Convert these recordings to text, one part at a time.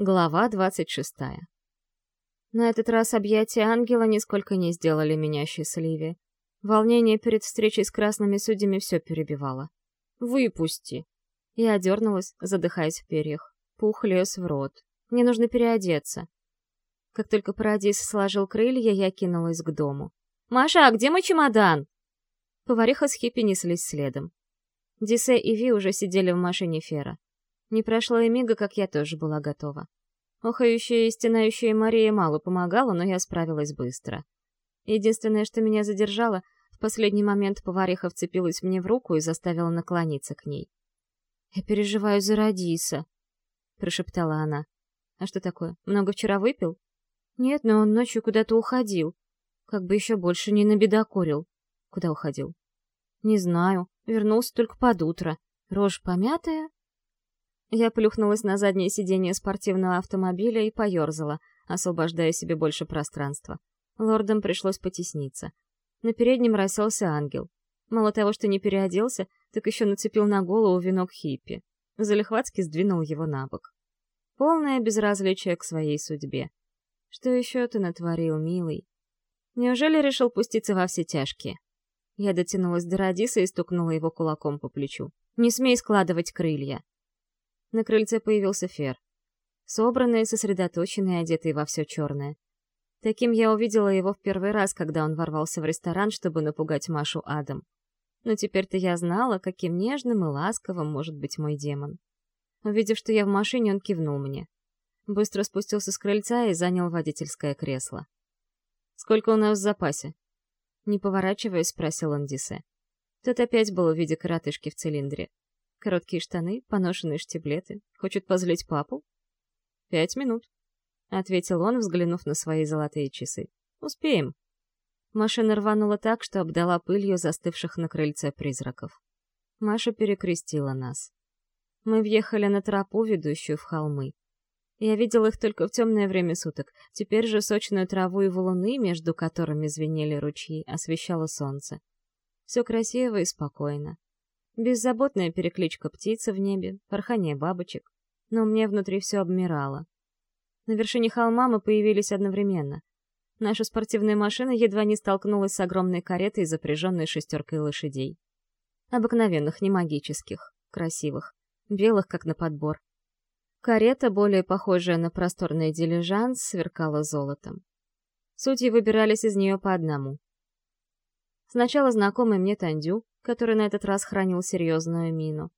Глава двадцать шестая. На этот раз объятия ангела нисколько не сделали меня счастливее. Волнение перед встречей с красными судьями все перебивало. «Выпусти!» Я одернулась, задыхаясь в перьях. Пух лез в рот. Мне нужно переодеться. Как только Парадис сложил крылья, я кинулась к дому. «Маша, а где мой чемодан?» Повариха с Хиппи неслись следом. Дисе и Ви уже сидели в машине Фера. Не прошло и мига, как я тоже была готова. Охающая и стенающая Мария мало помогала, но я справилась быстро. Единственное, что меня задержало, в последний момент повариха вцепилась мне в руку и заставила наклониться к ней. «Я переживаю за Радиса», — прошептала она. «А что такое? Много вчера выпил?» «Нет, но он ночью куда-то уходил. Как бы еще больше не набедокурил». «Куда уходил?» «Не знаю. Вернулся только под утро. Рожь помятая, я плюхнулась на заднее сиденье спортивного автомобиля и поерзала, освобождая себе больше пространства. Лордам пришлось потесниться. На переднем расселся ангел. Мало того, что не переоделся, так еще нацепил на голову венок хиппи. Залихватски сдвинул его на бок. Полное безразличие к своей судьбе. Что еще ты натворил, милый? Неужели решил пуститься во все тяжкие? Я дотянулась до Радиса и стукнула его кулаком по плечу. «Не смей складывать крылья!» На крыльце появился Фер. Собранный, сосредоточенный, одетый во все черное. Таким я увидела его в первый раз, когда он ворвался в ресторан, чтобы напугать Машу адом. Но теперь-то я знала, каким нежным и ласковым может быть мой демон. Увидев, что я в машине, он кивнул мне. Быстро спустился с крыльца и занял водительское кресло. «Сколько у нас в запасе?» Не поворачиваясь, спросил он Дисе. Тот опять был в виде коротышки в цилиндре. Короткие штаны, поношенные штиблеты. Хочет позлить папу? Пять минут, — ответил он, взглянув на свои золотые часы. Успеем. Машина рванула так, что обдала пылью застывших на крыльце призраков. Маша перекрестила нас. Мы въехали на тропу, ведущую в холмы. Я видел их только в темное время суток. Теперь же сочную траву и валуны, между которыми звенели ручьи, освещало солнце. Все красиво и спокойно. Беззаботная перекличка птицы в небе, порхание бабочек. Но мне внутри все обмирало. На вершине холма мы появились одновременно. Наша спортивная машина едва не столкнулась с огромной каретой, запряженной шестеркой лошадей. Обыкновенных, не магических, красивых, белых, как на подбор. Карета, более похожая на просторный дилижанс, сверкала золотом. Судьи выбирались из нее по одному. Сначала знакомый мне Тандю, который на этот раз хранил серьезную мину.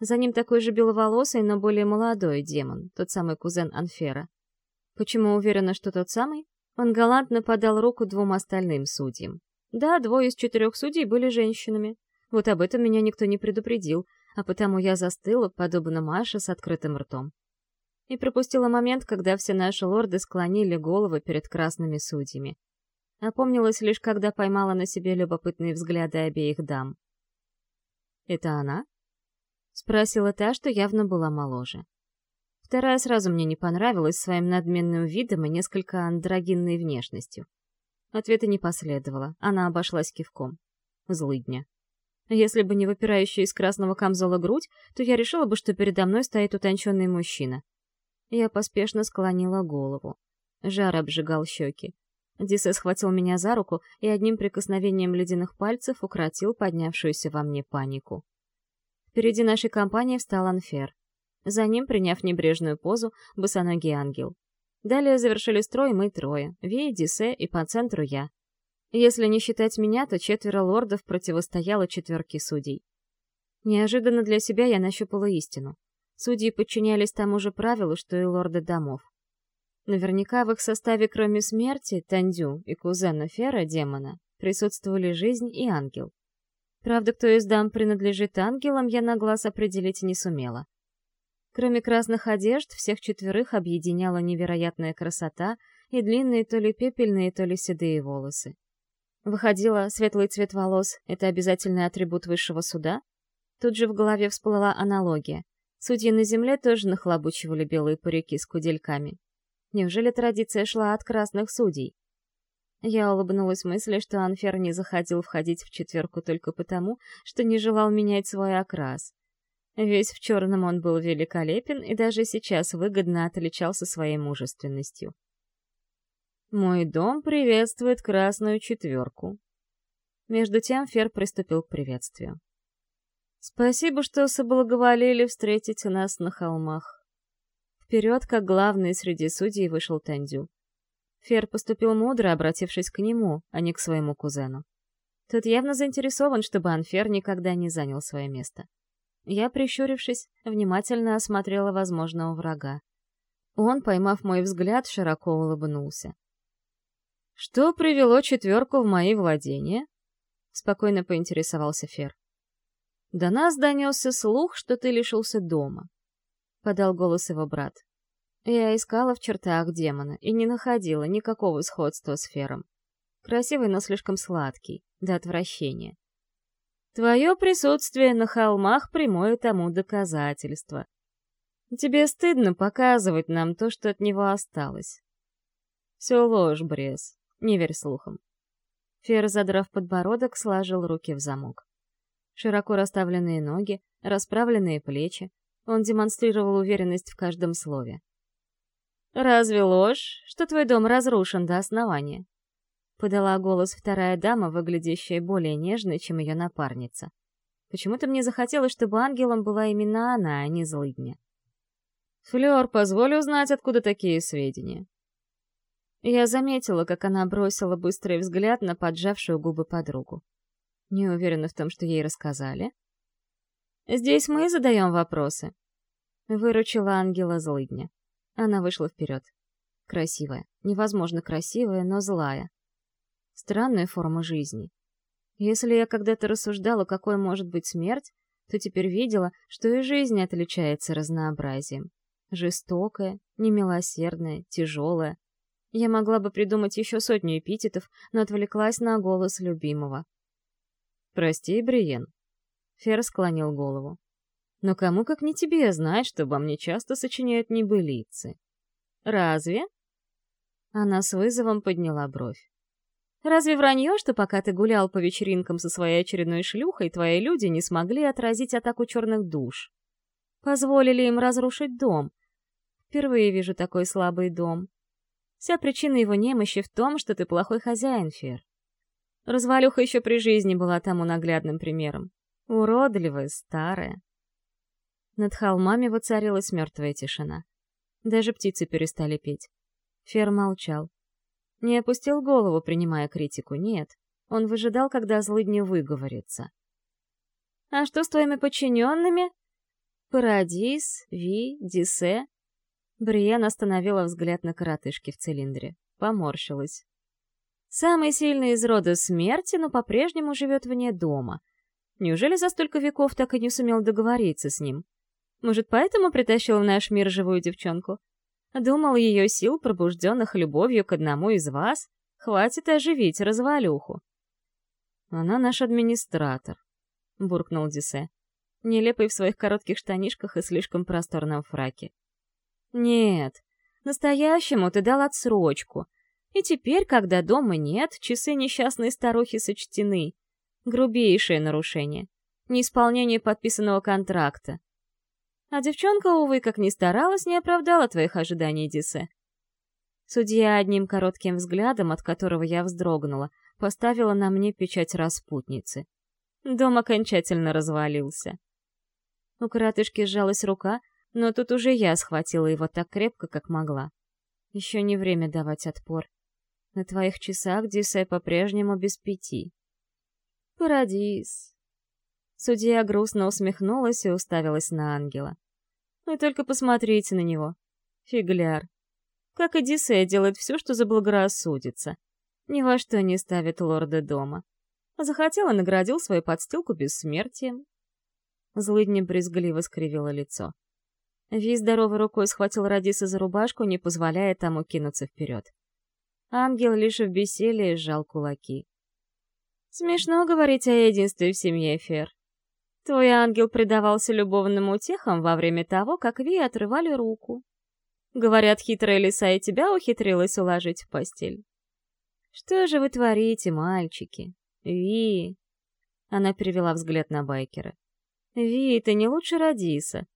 За ним такой же беловолосый, но более молодой демон, тот самый кузен Анфера. Почему уверена, что тот самый? Он галантно подал руку двум остальным судьям. Да, двое из четырех судей были женщинами. Вот об этом меня никто не предупредил, а потому я застыла, подобно Маше, с открытым ртом. И пропустила момент, когда все наши лорды склонили головы перед красными судьями. Опомнилась лишь, когда поймала на себе любопытные взгляды обеих дам. «Это она?» — спросила та, что явно была моложе. Вторая сразу мне не понравилась своим надменным видом и несколько андрогинной внешностью. Ответа не последовало, она обошлась кивком. Злыдня. Если бы не выпирающая из красного камзола грудь, то я решила бы, что передо мной стоит утонченный мужчина. Я поспешно склонила голову. Жар обжигал щеки. Дисе схватил меня за руку и одним прикосновением ледяных пальцев укротил поднявшуюся во мне панику. Впереди нашей компании встал Анфер. За ним, приняв небрежную позу, босоногий ангел. Далее завершили строй мы трое — Ви, Дисе и по центру я. Если не считать меня, то четверо лордов противостояло четверке судей. Неожиданно для себя я нащупала истину. Судьи подчинялись тому же правилу, что и лорды домов. Наверняка в их составе, кроме смерти, Тандю и кузена Фера, демона, присутствовали жизнь и ангел. Правда, кто из дам принадлежит ангелам, я на глаз определить не сумела. Кроме красных одежд, всех четверых объединяла невероятная красота и длинные то ли пепельные, то ли седые волосы. Выходило, светлый цвет волос — это обязательный атрибут высшего суда? Тут же в голове всплыла аналогия. Судьи на земле тоже нахлобучивали белые парики с кудельками. Неужели традиция шла от красных судей? Я улыбнулась мысли, что Анфер не заходил входить в четверку только потому, что не желал менять свой окрас. Весь в черном он был великолепен и даже сейчас выгодно отличался своей мужественностью. «Мой дом приветствует красную четверку». Между тем Фер приступил к приветствию. «Спасибо, что соблаговолили встретить нас на холмах». Вперед, как главный среди судей, вышел Тандю. Фер поступил мудро, обратившись к нему, а не к своему кузену. Тот явно заинтересован, чтобы Анфер никогда не занял свое место. Я, прищурившись, внимательно осмотрела возможного врага. Он, поймав мой взгляд, широко улыбнулся. «Что привело четверку в мои владения?» — спокойно поинтересовался Фер. «До нас донесся слух, что ты лишился дома», — подал голос его брат. Я искала в чертах демона и не находила никакого сходства с Фером. Красивый, но слишком сладкий, до отвращения. Твое присутствие на холмах — прямое тому доказательство. Тебе стыдно показывать нам то, что от него осталось. Все ложь, Брес. Не верь слухам. Фер, задрав подбородок, сложил руки в замок. Широко расставленные ноги, расправленные плечи. Он демонстрировал уверенность в каждом слове. «Разве ложь, что твой дом разрушен до основания?» Подала голос вторая дама, выглядящая более нежной, чем ее напарница. Почему-то мне захотелось, чтобы ангелом была именно она, а не злыдня. «Флёр, позволь узнать, откуда такие сведения». Я заметила, как она бросила быстрый взгляд на поджавшую губы подругу. Не уверена в том, что ей рассказали. «Здесь мы задаем вопросы», — выручила ангела злыдня. Она вышла вперед. Красивая, невозможно красивая, но злая. Странная форма жизни. Если я когда-то рассуждала, какой может быть смерть, то теперь видела, что и жизнь отличается разнообразием. Жестокая, немилосердная, тяжелая. Я могла бы придумать еще сотню эпитетов, но отвлеклась на голос любимого. «Прости, Бриен». Фер склонил голову. «Но кому, как не тебе, знать, что обо мне часто сочиняют небылицы?» «Разве?» Она с вызовом подняла бровь. Разве вранье, что пока ты гулял по вечеринкам со своей очередной шлюхой, твои люди не смогли отразить атаку черных душ? Позволили им разрушить дом. Впервые вижу такой слабый дом. Вся причина его немощи в том, что ты плохой хозяин, Фер. Развалюха еще при жизни была тому наглядным примером. Уродливая, старая. Над холмами воцарилась мертвая тишина. Даже птицы перестали петь. Фер молчал. Не опустил голову, принимая критику, нет. Он выжидал, когда злыдни выговорится. «А что с твоими подчиненными?» «Парадис, Ви, Дисе?» Бриен остановила взгляд на коротышки в цилиндре. Поморщилась. «Самый сильный из рода смерти, но по-прежнему живет вне дома. Неужели за столько веков так и не сумел договориться с ним? Может, поэтому притащил в наш мир живую девчонку? Думал, ее сил, пробужденных любовью к одному из вас, хватит оживить развалюху. «Она наш администратор», — буркнул Дисе, нелепый в своих коротких штанишках и слишком просторном фраке. «Нет, настоящему ты дал отсрочку, и теперь, когда дома нет, часы несчастной старухи сочтены. Грубейшее нарушение. Неисполнение подписанного контракта. А девчонка, увы, как ни старалась, не оправдала твоих ожиданий, Дисе. Судья одним коротким взглядом, от которого я вздрогнула, поставила на мне печать распутницы. Дом окончательно развалился. У коротышки сжалась рука, но тут уже я схватила его так крепко, как могла. Еще не время давать отпор. На твоих часах Дисе по-прежнему без пяти. Парадис. Судья грустно усмехнулась и уставилась на ангела. Вы только посмотрите на него. Фигляр. Как Одиссея делает все, что заблагорассудится. Ни во что не ставит лорда дома. Захотел и наградил свою подстилку бессмертием. Злыдня брезгливо скривила лицо. Ви здоровой рукой схватил Радиса за рубашку, не позволяя тому кинуться вперед. Ангел лишь в бессилии сжал кулаки. «Смешно говорить о единстве в семье, Фер. Твой ангел предавался любовным утехам во время того, как Ви отрывали руку. Говорят, хитрая лиса и тебя ухитрилась уложить в постель. Что же вы творите, мальчики? Ви... Она перевела взгляд на байкера. Ви, ты не лучше Радиса.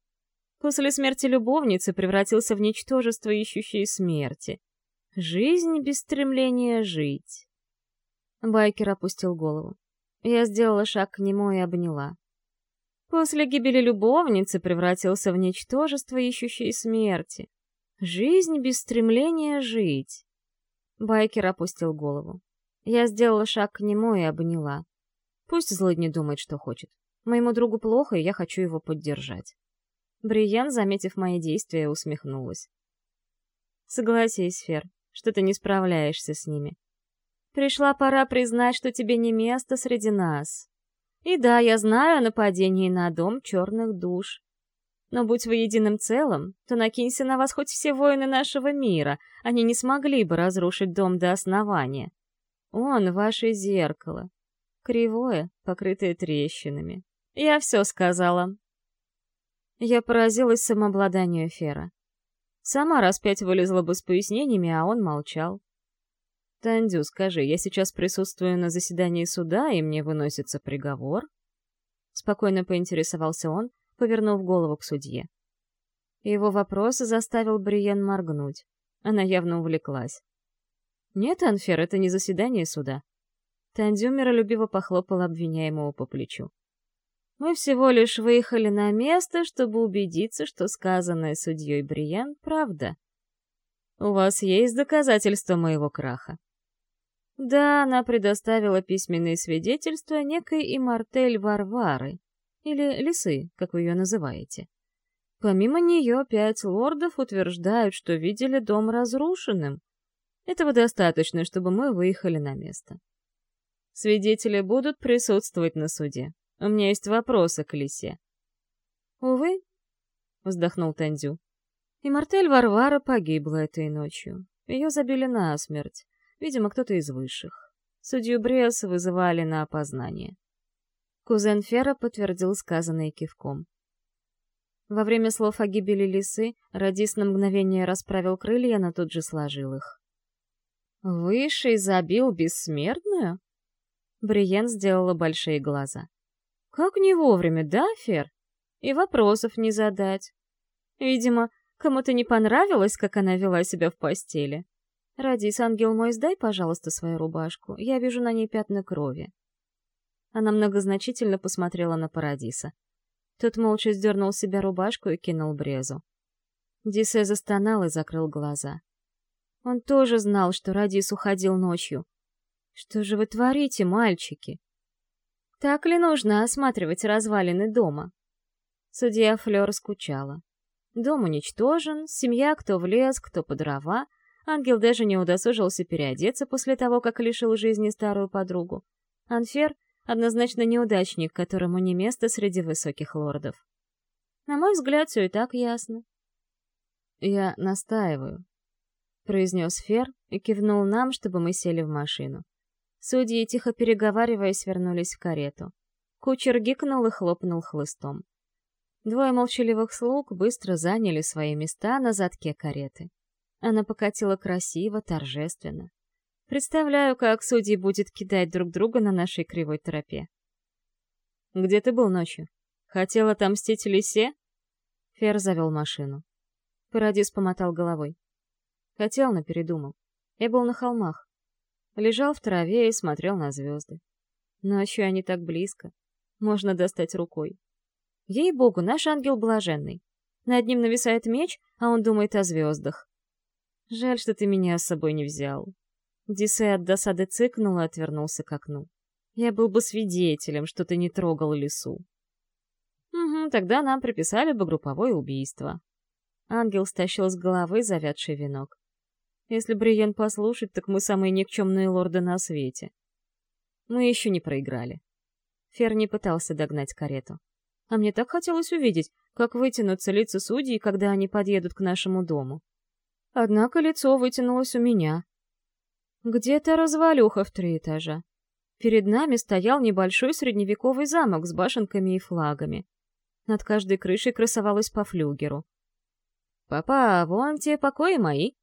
После смерти любовницы превратился в ничтожество, ищущее смерти. Жизнь без стремления жить. Байкер опустил голову. Я сделала шаг к нему и обняла. После гибели любовницы превратился в ничтожество, ищущее смерти. Жизнь без стремления жить. Байкер опустил голову. Я сделала шаг к нему и обняла. Пусть злыдни думает, что хочет. Моему другу плохо, и я хочу его поддержать. Бриен, заметив мои действия, усмехнулась. Согласись, Фер, что ты не справляешься с ними. Пришла пора признать, что тебе не место среди нас. И да, я знаю о нападении на дом черных душ. Но будь вы единым целым, то накинься на вас хоть все воины нашего мира, они не смогли бы разрушить дом до основания. Он — ваше зеркало. Кривое, покрытое трещинами. Я все сказала. Я поразилась самообладанию Фера. Сама раз пять вылезла бы с пояснениями, а он молчал. «Тандю, скажи, я сейчас присутствую на заседании суда, и мне выносится приговор?» Спокойно поинтересовался он, повернув голову к судье. Его вопрос заставил Бриен моргнуть. Она явно увлеклась. «Нет, Анфер, это не заседание суда». Тандю миролюбиво похлопал обвиняемого по плечу. «Мы всего лишь выехали на место, чтобы убедиться, что сказанное судьей Бриен — правда. У вас есть доказательства моего краха?» Да, она предоставила письменные свидетельства некой Имартель Варвары, или Лисы, как вы ее называете. Помимо нее, пять лордов утверждают, что видели дом разрушенным. Этого достаточно, чтобы мы выехали на место. Свидетели будут присутствовать на суде. У меня есть вопросы к Лисе. Увы, вздохнул Тандю. И Мартель Варвара погибла этой ночью. Ее забили насмерть. Видимо, кто-то из высших. Судью Бриас вызывали на опознание. Кузен Фера подтвердил сказанное кивком. Во время слов о гибели лисы Радис на мгновение расправил крылья, но тут же сложил их. «Высший забил бессмертную?» Бриен сделала большие глаза. «Как не вовремя, да, Фер? И вопросов не задать. Видимо, кому-то не понравилось, как она вела себя в постели. «Радис, ангел мой, сдай, пожалуйста, свою рубашку. Я вижу на ней пятна крови». Она многозначительно посмотрела на Парадиса. Тот молча сдернул себя рубашку и кинул Брезу. Дисе застонал и закрыл глаза. Он тоже знал, что Радис уходил ночью. «Что же вы творите, мальчики?» «Так ли нужно осматривать развалины дома?» Судья Флёр скучала. Дом уничтожен, семья кто в лес, кто по дрова — Ангел даже не удосужился переодеться после того, как лишил жизни старую подругу. Анфер — однозначно неудачник, которому не место среди высоких лордов. На мой взгляд, все и так ясно. «Я настаиваю», — произнес Фер и кивнул нам, чтобы мы сели в машину. Судьи, тихо переговариваясь, вернулись в карету. Кучер гикнул и хлопнул хлыстом. Двое молчаливых слуг быстро заняли свои места на задке кареты. Она покатила красиво, торжественно. Представляю, как судьи будет кидать друг друга на нашей кривой тропе. «Где ты был ночью? Хотел отомстить лисе?» Фер завел машину. Парадис помотал головой. Хотел, но передумал. Я был на холмах. Лежал в траве и смотрел на звезды. Ночью они так близко. Можно достать рукой. Ей-богу, наш ангел блаженный. Над ним нависает меч, а он думает о звездах. Жаль, что ты меня с собой не взял. Дисей от досады цыкнул и отвернулся к окну. Я был бы свидетелем, что ты не трогал лесу. Угу, тогда нам приписали бы групповое убийство. Ангел стащил с головы завядший венок. Если Бриен послушать, так мы самые никчемные лорды на свете. Мы еще не проиграли. Фер не пытался догнать карету. А мне так хотелось увидеть, как вытянутся лица судей, когда они подъедут к нашему дому. Однако лицо вытянулось у меня. Где-то развалюха в три этажа. Перед нами стоял небольшой средневековый замок с башенками и флагами. Над каждой крышей красовалась по флюгеру. «Папа, вон те покои мои!»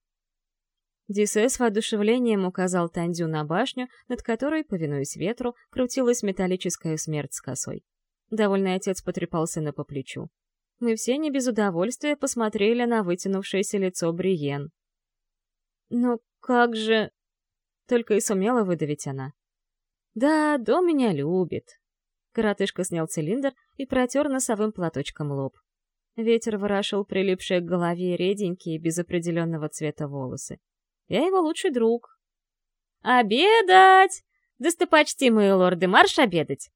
Дисе с воодушевлением указал Тандю на башню, над которой, повинуясь ветру, крутилась металлическая смерть с косой. Довольный отец потрепал сына по плечу. Мы все не без удовольствия посмотрели на вытянувшееся лицо Бриен. «Ну как же...» — только и сумела выдавить она. «Да, дом меня любит». Коротышка снял цилиндр и протер носовым платочком лоб. Ветер ворошил прилипшие к голове реденькие, без определенного цвета волосы. «Я его лучший друг». «Обедать! Достопочтимые лорды, марш обедать!»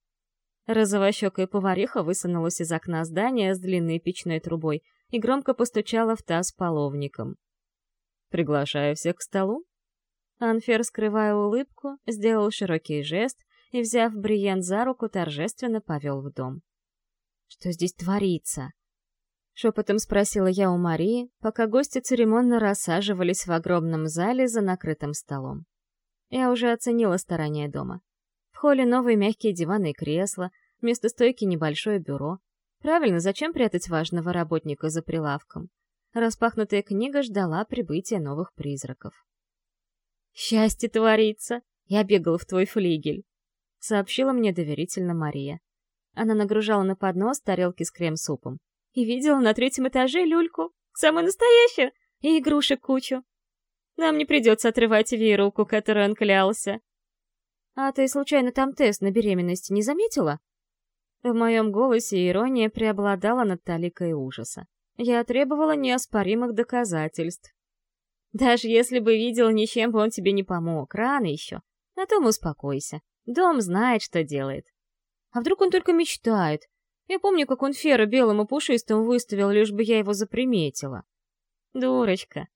Розовощекая повариха высунулась из окна здания с длинной печной трубой и громко постучала в таз половником. «Приглашаю всех к столу». Анфер, скрывая улыбку, сделал широкий жест и, взяв Бриен за руку, торжественно повел в дом. «Что здесь творится?» Шепотом спросила я у Марии, пока гости церемонно рассаживались в огромном зале за накрытым столом. Я уже оценила старания дома. В холле новые мягкие диваны и кресла, вместо стойки небольшое бюро. Правильно, зачем прятать важного работника за прилавком? Распахнутая книга ждала прибытия новых призраков. «Счастье творится! Я бегала в твой флигель!» — сообщила мне доверительно Мария. Она нагружала на поднос тарелки с крем-супом. И видела на третьем этаже люльку, самую настоящую, и игрушек кучу. Нам не придется отрывать Ви руку, которой он клялся. «А ты случайно там тест на беременность не заметила?» В моем голосе ирония преобладала над таликой ужаса. Я требовала неоспоримых доказательств. Даже если бы видел, ничем бы он тебе не помог. Рано еще. На том успокойся. Дом знает, что делает. А вдруг он только мечтает? Я помню, как он Фера белым и пушистым выставил, лишь бы я его заприметила. Дурочка.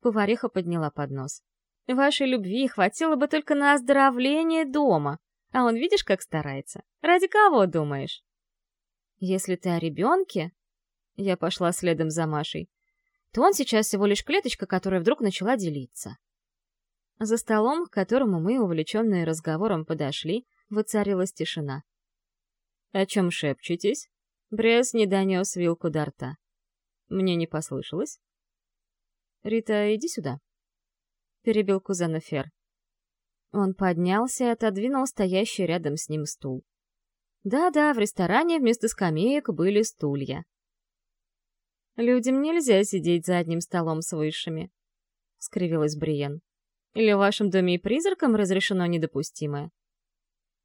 Повариха подняла поднос. Вашей любви хватило бы только на оздоровление дома. А он видишь, как старается? Ради кого думаешь? Если ты о ребенке, я пошла следом за Машей, то он сейчас всего лишь клеточка, которая вдруг начала делиться. За столом, к которому мы, увлеченные разговором, подошли, воцарилась тишина. «О чем шепчетесь?» Брес не донес вилку до рта. Мне не послышалось. «Рита, иди сюда», перебил кузена Фер. Он поднялся и отодвинул стоящий рядом с ним стул. Да-да, в ресторане вместо скамеек были стулья. «Людям нельзя сидеть за одним столом с высшими», — скривилась Бриен. «Или в вашем доме и призракам разрешено недопустимое?»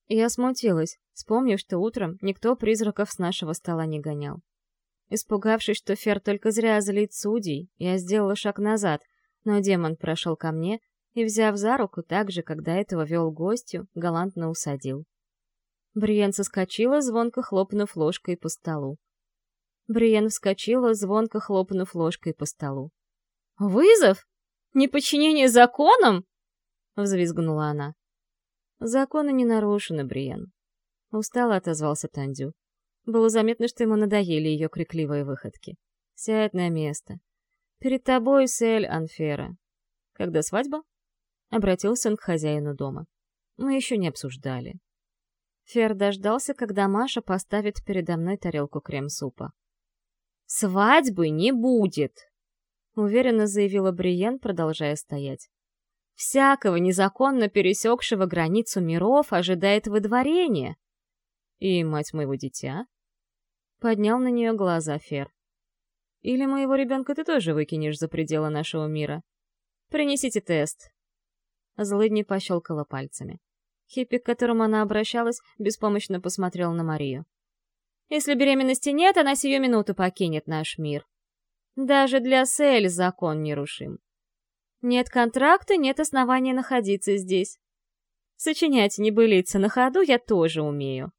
Я смутилась, вспомнив, что утром никто призраков с нашего стола не гонял. Испугавшись, что Фер только зря злит судей, я сделала шаг назад, но демон прошел ко мне и, взяв за руку, так же, когда этого вел гостю, галантно усадил. Бриен соскочила, звонко хлопнув ложкой по столу. Бриен вскочила, звонко хлопнув ложкой по столу. «Вызов? Неподчинение законам?» — взвизгнула она. «Законы не нарушены, Бриен», — устало отозвался Тандю. Было заметно, что ему надоели ее крикливые выходки. «Сядь на место. Перед тобой Сель Анфера. Когда свадьба? Обратился он к хозяину дома. Мы еще не обсуждали. Фер дождался, когда Маша поставит передо мной тарелку крем-супа. «Свадьбы не будет!» — уверенно заявила Бриен, продолжая стоять. «Всякого незаконно пересекшего границу миров ожидает выдворение!» «И мать моего дитя?» — поднял на нее глаза Фер. Или моего ребенка ты тоже выкинешь за пределы нашего мира? Принесите тест. Злыдни пощелкала пальцами. Хиппи, к которому она обращалась, беспомощно посмотрел на Марию. Если беременности нет, она сию минуту покинет наш мир. Даже для Сель закон нерушим. Нет контракта, нет основания находиться здесь. Сочинять небылицы на ходу я тоже умею.